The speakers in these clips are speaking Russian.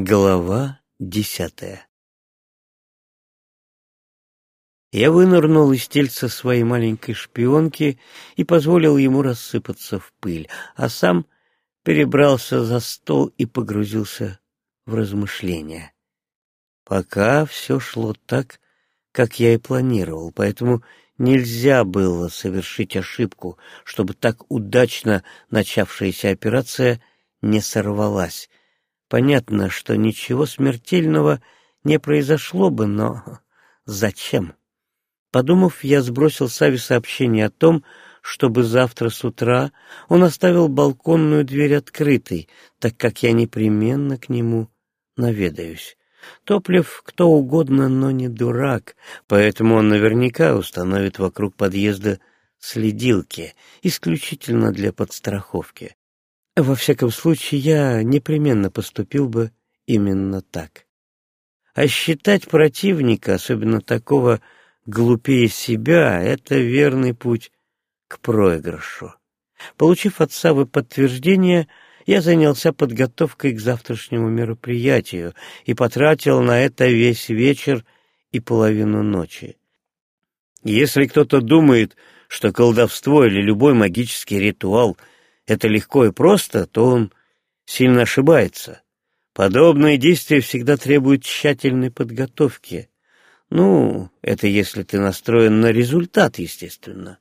Глава десятая Я вынырнул из тельца своей маленькой шпионки и позволил ему рассыпаться в пыль, а сам перебрался за стол и погрузился в размышления. Пока все шло так, как я и планировал, поэтому нельзя было совершить ошибку, чтобы так удачно начавшаяся операция не сорвалась. Понятно, что ничего смертельного не произошло бы, но зачем? Подумав, я сбросил Саве сообщение о том, чтобы завтра с утра он оставил балконную дверь открытой, так как я непременно к нему наведаюсь. Топлев кто угодно, но не дурак, поэтому он наверняка установит вокруг подъезда следилки, исключительно для подстраховки. Во всяком случае, я непременно поступил бы именно так. А считать противника, особенно такого глупее себя, это верный путь к проигрышу. Получив от Савы подтверждение, я занялся подготовкой к завтрашнему мероприятию и потратил на это весь вечер и половину ночи. Если кто-то думает, что колдовство или любой магический ритуал — это легко и просто, то он сильно ошибается. Подобные действия всегда требуют тщательной подготовки. Ну, это если ты настроен на результат, естественно.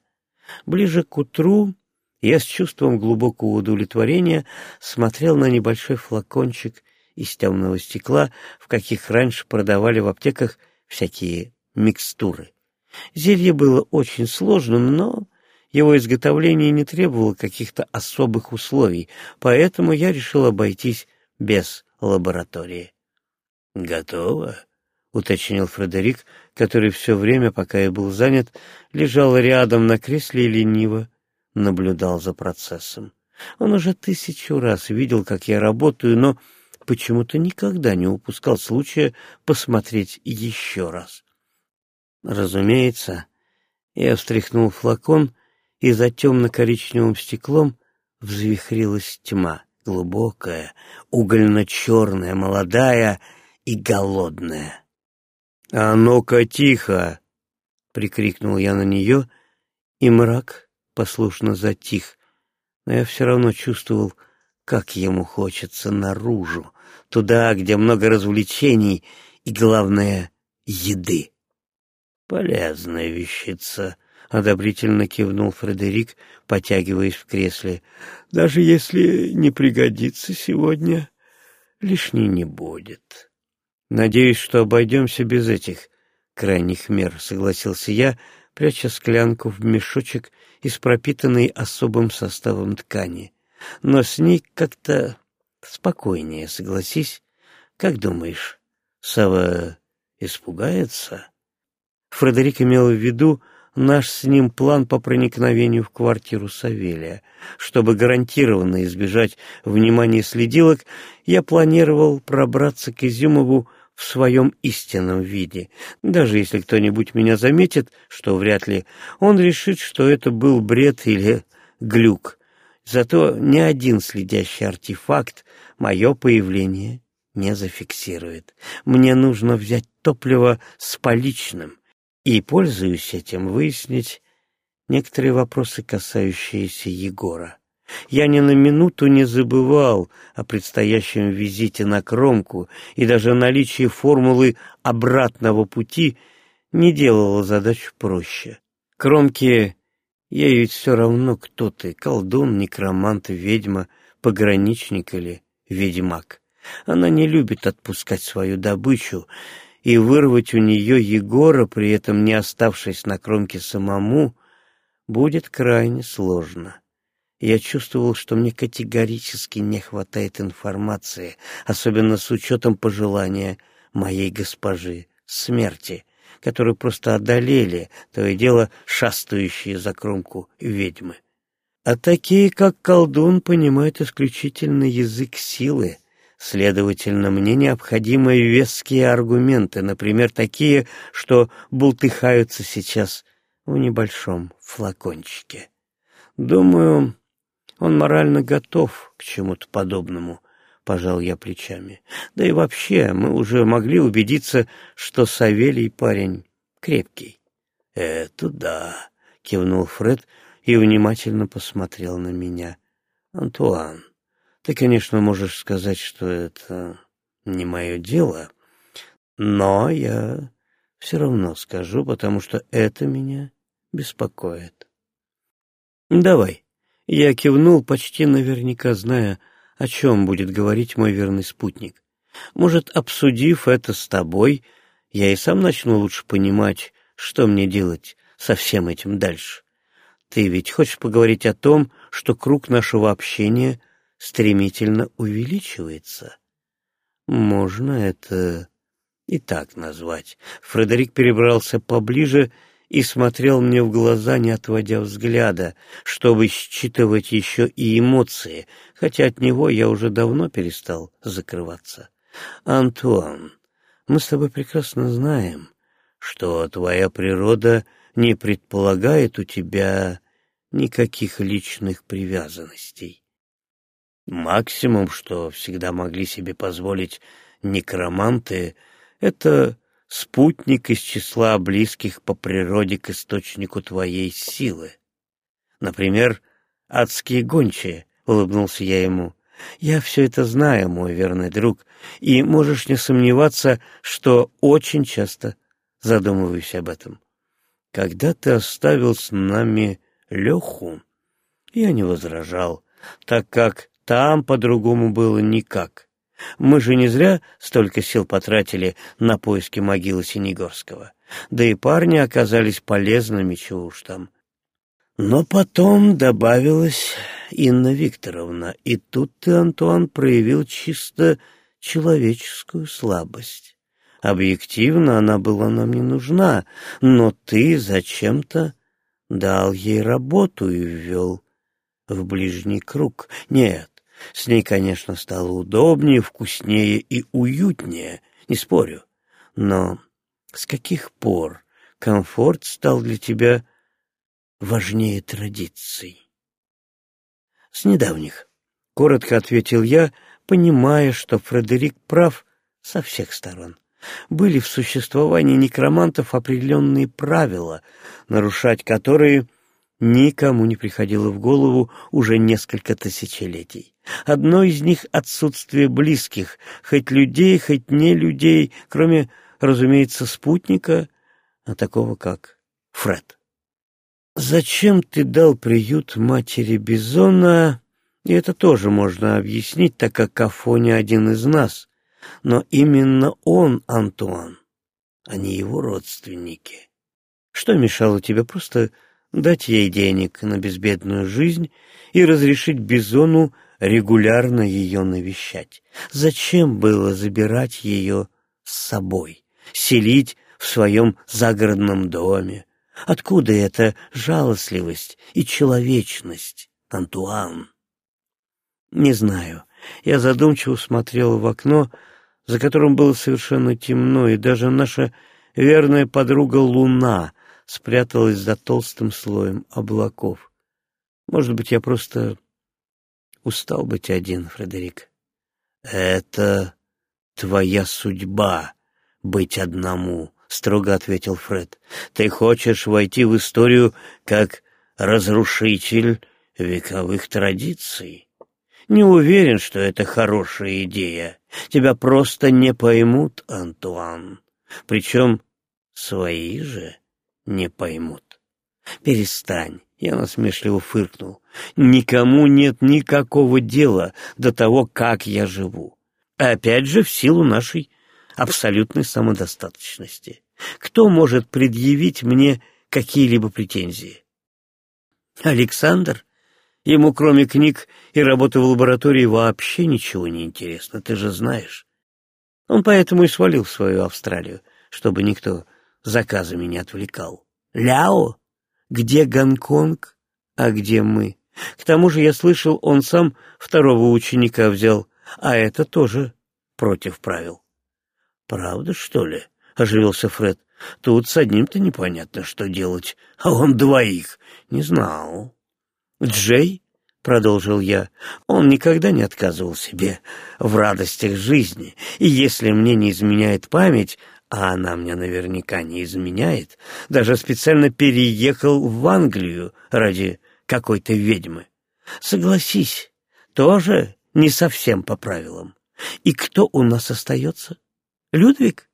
Ближе к утру я с чувством глубокого удовлетворения смотрел на небольшой флакончик из темного стекла, в каких раньше продавали в аптеках всякие микстуры. Зелье было очень сложным, но его изготовление не требовало каких-то особых условий, поэтому я решил обойтись без лаборатории. «Готово?» — уточнил Фредерик, который все время, пока я был занят, лежал рядом на кресле и лениво наблюдал за процессом. Он уже тысячу раз видел, как я работаю, но почему-то никогда не упускал случая посмотреть еще раз. Разумеется, я встряхнул флакон, и за темно-коричневым стеклом взвихрилась тьма, глубокая, угольно-черная, молодая и голодная. «А ну-ка, тихо!» — прикрикнул я на нее, и мрак послушно затих, но я все равно чувствовал, как ему хочется наружу, туда, где много развлечений и, главное, еды. «Полезная вещица», — одобрительно кивнул Фредерик, потягиваясь в кресле. «Даже если не пригодится сегодня, лишней не будет». «Надеюсь, что обойдемся без этих крайних мер», — согласился я, пряча склянку в мешочек из пропитанной особым составом ткани. Но с ней как-то спокойнее, согласись. Как думаешь, Сава испугается? Фредерик имел в виду наш с ним план по проникновению в квартиру Савелия. Чтобы гарантированно избежать внимания следилок, я планировал пробраться к Изюмову в своем истинном виде. Даже если кто-нибудь меня заметит, что вряд ли, он решит, что это был бред или глюк. Зато ни один следящий артефакт мое появление не зафиксирует. Мне нужно взять топливо с поличным и, пользуясь этим, выяснить некоторые вопросы, касающиеся Егора. Я ни на минуту не забывал о предстоящем визите на кромку, и даже наличие формулы обратного пути не делало задачу проще. Кромке ей ведь все равно, кто ты, колдун, некромант, ведьма, пограничник или ведьмак. Она не любит отпускать свою добычу, и вырвать у нее Егора, при этом не оставшись на кромке самому, будет крайне сложно. Я чувствовал, что мне категорически не хватает информации, особенно с учетом пожелания моей госпожи смерти, которую просто одолели, то и дело шастающие за кромку ведьмы. А такие, как колдун, понимают исключительно язык силы, Следовательно, мне необходимы веские аргументы, например, такие, что бултыхаются сейчас в небольшом флакончике. Думаю, он морально готов к чему-то подобному, пожал я плечами. Да и вообще, мы уже могли убедиться, что Савелий парень крепкий. Это да, кивнул Фред и внимательно посмотрел на меня. Антуан, ты, конечно, можешь сказать, что это не мое дело, но я все равно скажу, потому что это меня беспокоит. Давай. Я кивнул, почти наверняка зная, о чем будет говорить мой верный спутник. Может, обсудив это с тобой, я и сам начну лучше понимать, что мне делать со всем этим дальше. Ты ведь хочешь поговорить о том, что круг нашего общения стремительно увеличивается? Можно это и так назвать. Фредерик перебрался поближе и смотрел мне в глаза, не отводя взгляда, чтобы считывать еще и эмоции, хотя от него я уже давно перестал закрываться. «Антуан, мы с тобой прекрасно знаем, что твоя природа не предполагает у тебя никаких личных привязанностей. Максимум, что всегда могли себе позволить некроманты, это спутник из числа близких по природе к источнику твоей силы. Например, адские гончие, — улыбнулся я ему. Я все это знаю, мой верный друг, и можешь не сомневаться, что очень часто задумываюсь об этом. Когда ты оставил с нами Леху, я не возражал, так как там по-другому было никак. Мы же не зря столько сил потратили на поиски могилы Синегорского. Да и парни оказались полезными, чего уж там. Но потом добавилась Инна Викторовна, и тут ты, Антуан, проявил чисто человеческую слабость. Объективно она была нам не нужна, но ты зачем-то дал ей работу и ввел в ближний круг. Нет, с ней, конечно, стало удобнее, вкуснее и уютнее, не спорю. Но с каких пор комфорт стал для тебя важнее традиций? С недавних, — коротко ответил я, понимая, что Фредерик прав со всех сторон. Были в существовании некромантов определенные правила, нарушать которые никому не приходило в голову уже несколько тысячелетий. Одно из них — отсутствие близких, хоть людей, хоть не людей, кроме, разумеется, спутника, а такого как Фред. «Зачем ты дал приют матери Бизона?» И это тоже можно объяснить, так как Афоня один из нас. Но именно он, Антуан, а не его родственники. Что мешало тебе просто дать ей денег на безбедную жизнь и разрешить Бизону регулярно ее навещать. Зачем было забирать ее с собой, селить в своем загородном доме? Откуда эта жалостливость и человечность, Антуан? Не знаю. Я задумчиво смотрел в окно, за которым было совершенно темно, и даже наша верная подруга Луна спряталась за толстым слоем облаков. Может быть, я просто устал быть один, Фредерик. Это твоя судьба — быть одному, — строго ответил Фред. Ты хочешь войти в историю как разрушитель вековых традиций. Не уверен, что это хорошая идея. Тебя просто не поймут, Антуан. Причем свои же не поймут. Перестань, я насмешливо фыркнул. Никому нет никакого дела до того, как я живу. Опять же, в силу нашей абсолютной самодостаточности. Кто может предъявить мне какие-либо претензии? Александр? Ему, кроме книг и работы в лаборатории, вообще ничего не интересно, ты же знаешь. Он поэтому и свалил в свою Австралию, чтобы никто заказами не отвлекал. Ляо? Где Гонконг, а где мы? К тому же я слышал, он сам второго ученика взял, а это тоже против правил. «Правда, что ли?» — оживился Фред. «Тут с одним-то непонятно, что делать, а он двоих. Не знал». «Джей?» — продолжил я, — «он никогда не отказывал себе в радостях жизни, и если мне не изменяет память, а она мне наверняка не изменяет, даже специально переехал в Англию ради какой-то ведьмы. Согласись, тоже не совсем по правилам. И кто у нас остается? Людвиг?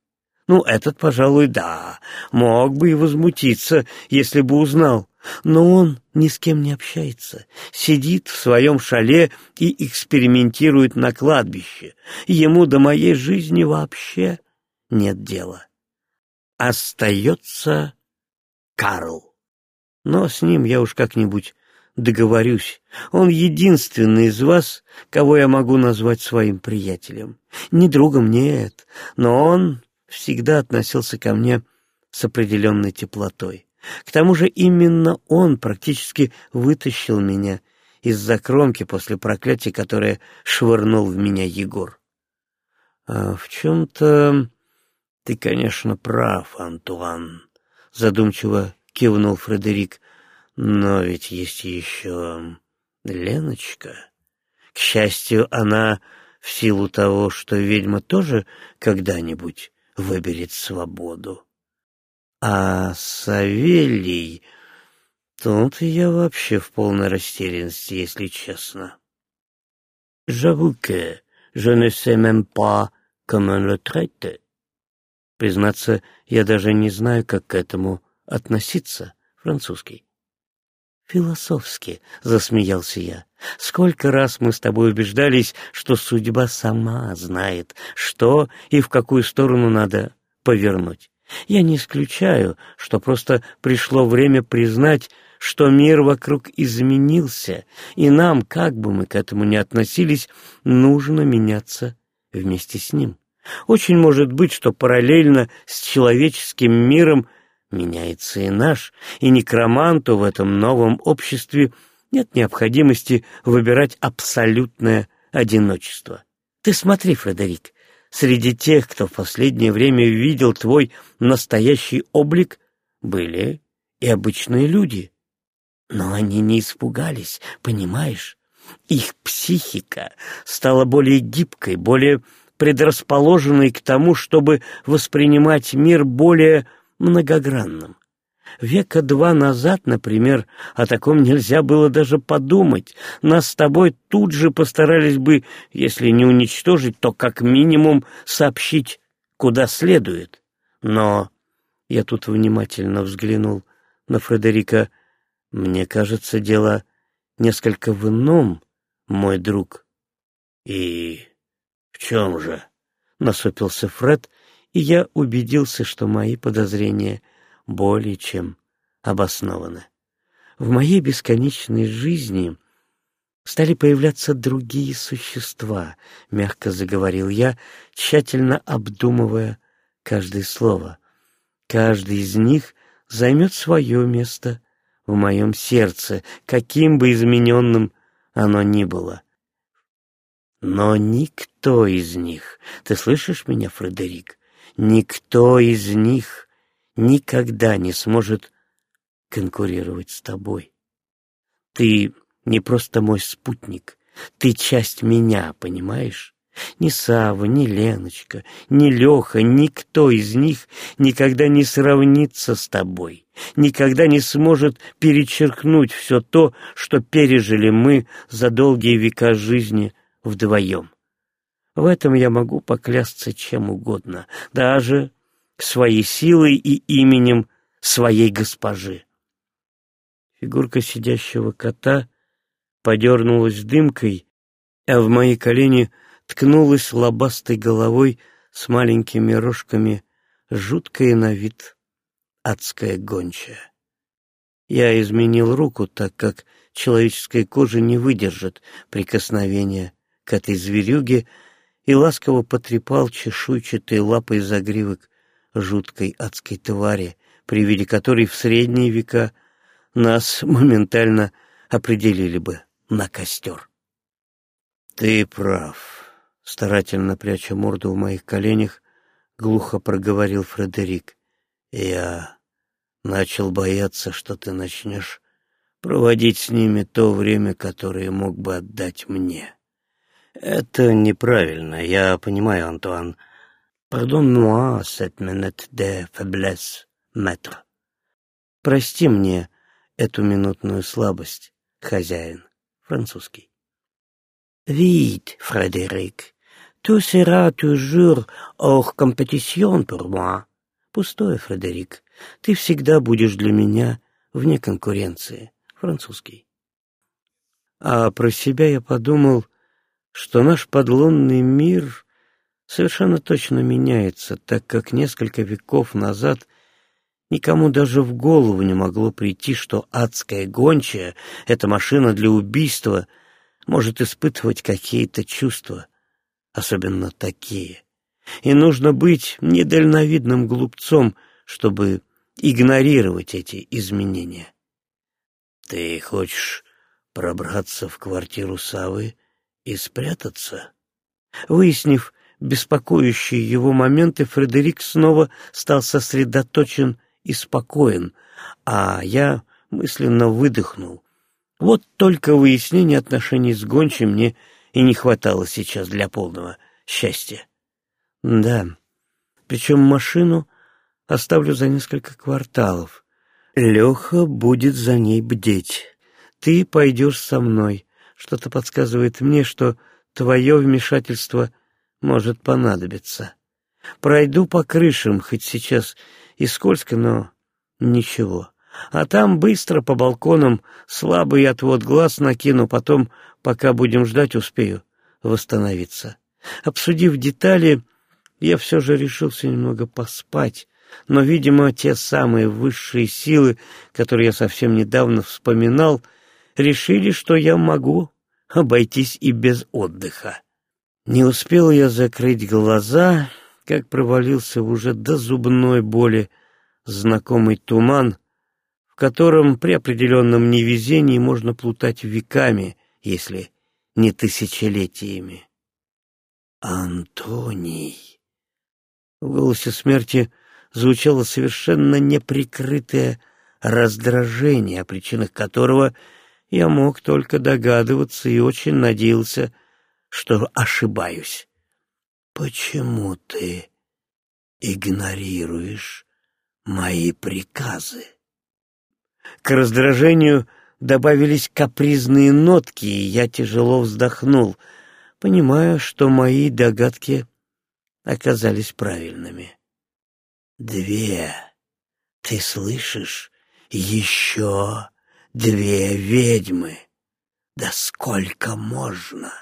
Ну, этот, пожалуй, да, мог бы и возмутиться, если бы узнал. Но он ни с кем не общается, сидит в своем шале и экспериментирует на кладбище. Ему до моей жизни вообще нет дела. Остается Карл. Но с ним я уж как-нибудь договорюсь. Он единственный из вас, кого я могу назвать своим приятелем. Не другом, нет, но он всегда относился ко мне с определенной теплотой. К тому же именно он практически вытащил меня из-за кромки после проклятия, которое швырнул в меня Егор. А в чем-то ты, конечно, прав, Антуан, задумчиво кивнул Фредерик. Но ведь есть еще Леночка. К счастью, она в силу того, что ведьма тоже когда-нибудь выберет свободу. А Савелий... Тут я вообще в полной растерянности, если честно. J'avoue je ne sais même pas comment le traiter. Признаться, я даже не знаю, как к этому относиться, французский. «Философски», — засмеялся я. «Сколько раз мы с тобой убеждались, что судьба сама знает, что и в какую сторону надо повернуть. Я не исключаю, что просто пришло время признать, что мир вокруг изменился, и нам, как бы мы к этому ни относились, нужно меняться вместе с ним. Очень может быть, что параллельно с человеческим миром меняется и наш, и некроманту в этом новом обществе нет необходимости выбирать абсолютное одиночество. Ты смотри, Фредерик, среди тех, кто в последнее время видел твой настоящий облик, были и обычные люди. Но они не испугались, понимаешь? Их психика стала более гибкой, более предрасположенной к тому, чтобы воспринимать мир более многогранным. Века два назад, например, о таком нельзя было даже подумать. Нас с тобой тут же постарались бы, если не уничтожить, то как минимум сообщить, куда следует. Но я тут внимательно взглянул на Фредерика. Мне кажется, дело несколько в ином, мой друг. И в чем же? Насупился Фред, и я убедился, что мои подозрения более чем обоснованы. В моей бесконечной жизни стали появляться другие существа, мягко заговорил я, тщательно обдумывая каждое слово. Каждый из них займет свое место в моем сердце, каким бы измененным оно ни было. Но никто из них, ты слышишь меня, Фредерик, Никто из них никогда не сможет конкурировать с тобой. Ты не просто мой спутник, ты часть меня, понимаешь? Ни Сава, ни Леночка, ни Леха, никто из них никогда не сравнится с тобой, никогда не сможет перечеркнуть все то, что пережили мы за долгие века жизни вдвоем. В этом я могу поклясться чем угодно, даже своей силой и именем своей госпожи. Фигурка сидящего кота подернулась дымкой, а в мои колени ткнулась лобастой головой с маленькими рожками жуткая на вид адская гончая. Я изменил руку, так как человеческая кожа не выдержит прикосновения к этой зверюге, и ласково потрепал чешуйчатой лапой загривок жуткой адской твари, при виде которой в средние века нас моментально определили бы на костер. «Ты прав», — старательно пряча морду в моих коленях, глухо проговорил Фредерик. «Я начал бояться, что ты начнешь проводить с ними то время, которое мог бы отдать мне. Это неправильно, я понимаю, Антуан. Pardonne-moi cette minute de faiblesse, maître. Прости мне эту минутную слабость, хозяин, французский. Vite, Фредерик, tu seras toujours hors compétition pour moi. Пустое, Фредерик, ты всегда будешь для меня вне конкуренции, французский. А про себя я подумал, что наш подлунный мир совершенно точно меняется, так как несколько веков назад никому даже в голову не могло прийти, что адская гончая, эта машина для убийства — может испытывать какие-то чувства, особенно такие. И нужно быть недальновидным глупцом, чтобы игнорировать эти изменения. Ты хочешь пробраться в квартиру Савы и спрятаться? Выяснив беспокоящие его моменты, Фредерик снова стал сосредоточен и спокоен, а я мысленно выдохнул, вот только выяснения отношений с гончим мне и не хватало сейчас для полного счастья. Да, причем машину оставлю за несколько кварталов. Леха будет за ней бдеть. Ты пойдешь со мной. Что-то подсказывает мне, что твое вмешательство может понадобиться. Пройду по крышам, хоть сейчас и скользко, но ничего а там быстро по балконам слабый отвод глаз накину, потом, пока будем ждать, успею восстановиться. Обсудив детали, я все же решился немного поспать, но, видимо, те самые высшие силы, которые я совсем недавно вспоминал, решили, что я могу обойтись и без отдыха. Не успел я закрыть глаза, как провалился уже до зубной боли знакомый туман, в котором при определенном невезении можно плутать веками, если не тысячелетиями. «Антоний!» В голосе смерти звучало совершенно неприкрытое раздражение, о причинах которого я мог только догадываться и очень надеялся, что ошибаюсь. «Почему ты игнорируешь мои приказы?» К раздражению добавились капризные нотки, и я тяжело вздохнул, понимая, что мои догадки оказались правильными. «Две, ты слышишь? Еще две ведьмы! Да сколько можно?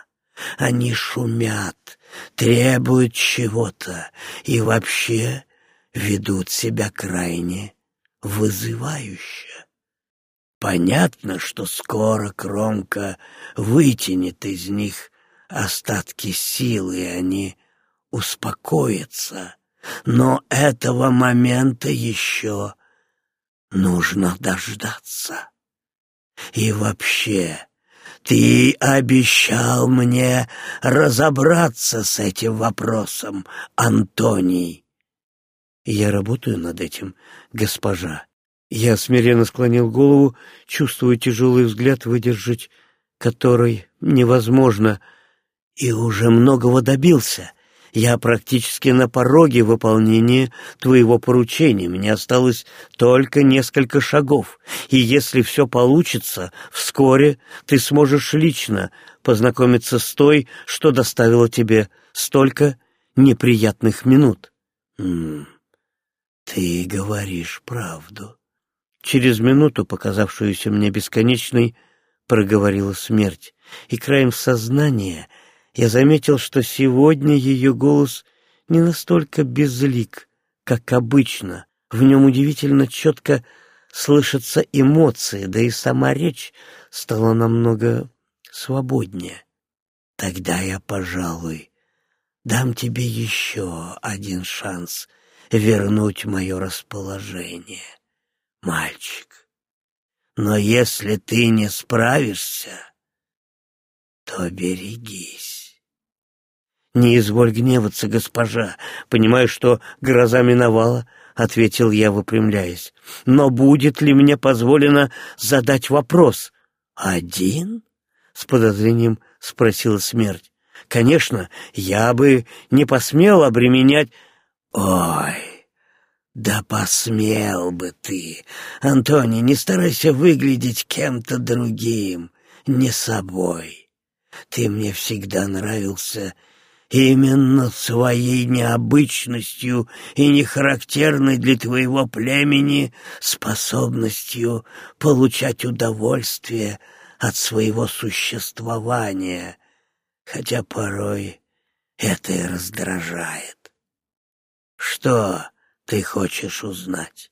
Они шумят, требуют чего-то и вообще ведут себя крайне вызывающе. Понятно, что скоро кромка вытянет из них остатки силы, и они успокоятся. Но этого момента еще нужно дождаться. И вообще, ты обещал мне разобраться с этим вопросом, Антоний. Я работаю над этим, госпожа. Я смиренно склонил голову, чувствуя тяжелый взгляд, выдержать который невозможно, и уже многого добился. Я практически на пороге выполнения твоего поручения. Мне осталось только несколько шагов, и если все получится, вскоре ты сможешь лично познакомиться с той, что доставило тебе столько неприятных минут. Ты говоришь правду. Через минуту, показавшуюся мне бесконечной, проговорила смерть, и краем сознания я заметил, что сегодня ее голос не настолько безлик, как обычно. В нем удивительно четко слышатся эмоции, да и сама речь стала намного свободнее. Тогда я, пожалуй, дам тебе еще один шанс вернуть мое расположение мальчик. Но если ты не справишься, то берегись. Не изволь гневаться, госпожа, понимаю, что гроза миновала, — ответил я, выпрямляясь. «Но будет ли мне позволено задать вопрос?» «Один?» — с подозрением спросила смерть. «Конечно, я бы не посмел обременять...» «Ой, да посмел бы ты! Антони, не старайся выглядеть кем-то другим, не собой. Ты мне всегда нравился именно своей необычностью и нехарактерной для твоего племени способностью получать удовольствие от своего существования, хотя порой это и раздражает. Что ты хочешь узнать?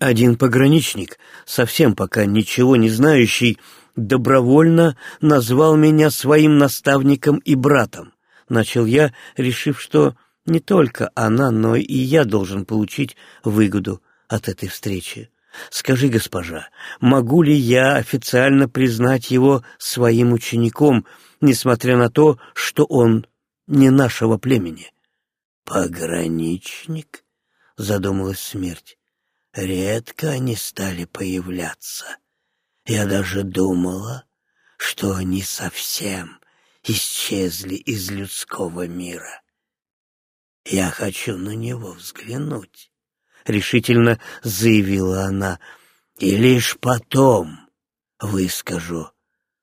Один пограничник, совсем пока ничего не знающий, добровольно назвал меня своим наставником и братом. Начал я, решив, что не только она, но и я должен получить выгоду от этой встречи. Скажи, госпожа, могу ли я официально признать его своим учеником, несмотря на то, что он не нашего племени? Пограничник? Задумалась смерть. Редко они стали появляться. Я даже думала, что они совсем исчезли из людского мира. Я хочу на него взглянуть, — решительно заявила она, — и лишь потом выскажу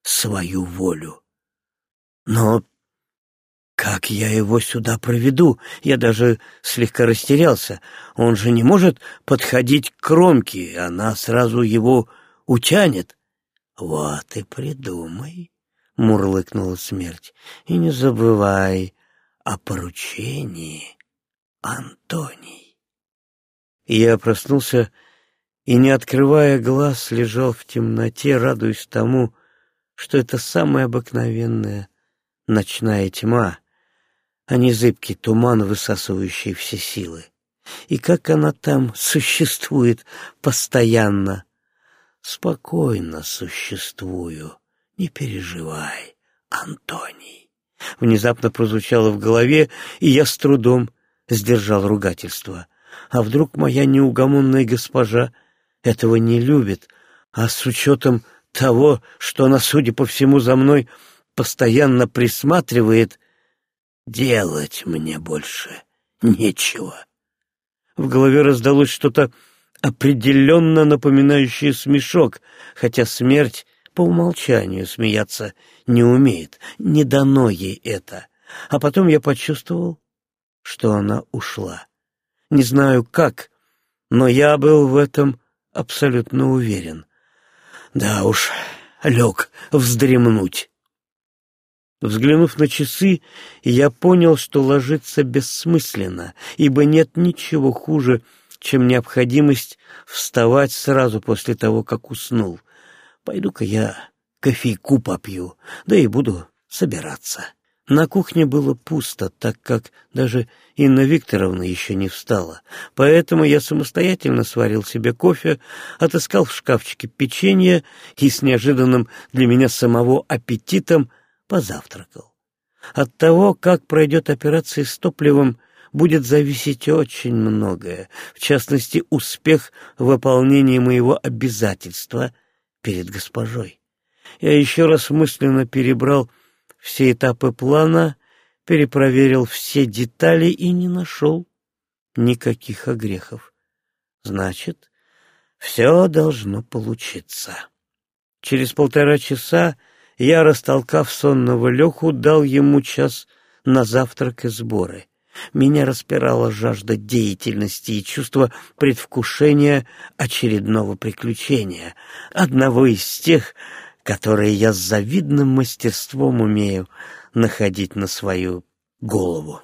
свою волю. Но как я его сюда проведу? Я даже слегка растерялся. Он же не может подходить к кромке, она сразу его утянет. Вот и придумай, — мурлыкнула смерть, — и не забывай о поручении, Антоний. Я проснулся и, не открывая глаз, лежал в темноте, радуясь тому, что это самая обыкновенная ночная тьма, а не зыбкий туман, высасывающий все силы. И как она там существует постоянно. Спокойно существую, не переживай, Антоний. Внезапно прозвучало в голове, и я с трудом сдержал ругательство. А вдруг моя неугомонная госпожа этого не любит, а с учетом того, что она, судя по всему, за мной постоянно присматривает, делать мне больше нечего. В голове раздалось что-то определенно напоминающее смешок, хотя смерть по умолчанию смеяться не умеет, не дано ей это. А потом я почувствовал, что она ушла. Не знаю как, но я был в этом абсолютно уверен. Да уж, лег вздремнуть. Взглянув на часы, я понял, что ложиться бессмысленно, ибо нет ничего хуже, чем необходимость вставать сразу после того, как уснул. Пойду-ка я кофейку попью, да и буду собираться. На кухне было пусто, так как даже Инна Викторовна еще не встала. Поэтому я самостоятельно сварил себе кофе, отыскал в шкафчике печенье и с неожиданным для меня самого аппетитом позавтракал. От того, как пройдет операция с топливом, будет зависеть очень многое, в частности, успех выполнения моего обязательства перед госпожой. Я еще раз мысленно перебрал все этапы плана, перепроверил все детали и не нашел никаких огрехов. Значит, все должно получиться. Через полтора часа я, растолкав сонного Леху, дал ему час на завтрак и сборы. Меня распирала жажда деятельности и чувство предвкушения очередного приключения, одного из тех, которые я с завидным мастерством умею находить на свою голову.